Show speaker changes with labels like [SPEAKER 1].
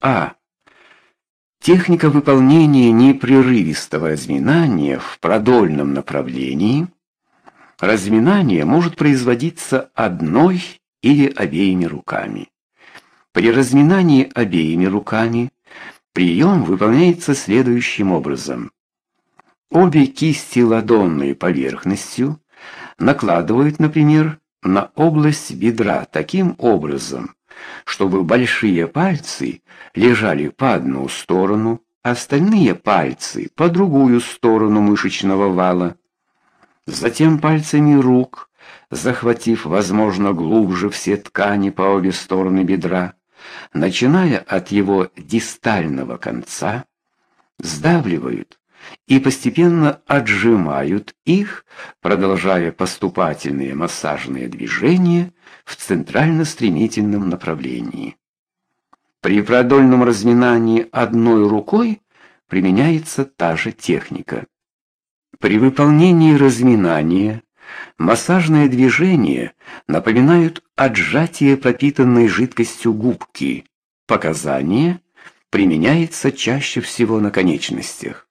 [SPEAKER 1] А. Техника выполнения непрерывистого разминания в продольном направлении. Разминание может производиться одной или обеими руками. При разминании обеими руками прием выполняется следующим образом. Обе кисти ладонной поверхностью накладывают, например, на область бедра таким образом, чтобы большие пальцы лежали по одну сторону, остальные пальцы по другую сторону мышечного вала. Затем пальцами рук, захватив, возможно, глубже все ткани по обе стороны бедра, начиная от его дистального конца, сдавливают и постепенно отжимают их, продолжая поступательные массажные движения в центрально-стремительном направлении. При продольном разминании одной рукой применяется та же техника. При выполнении разминания массажные движения напоминают отжатие пропитанной жидкостью губки. Показание применяется чаще всего на конечностях.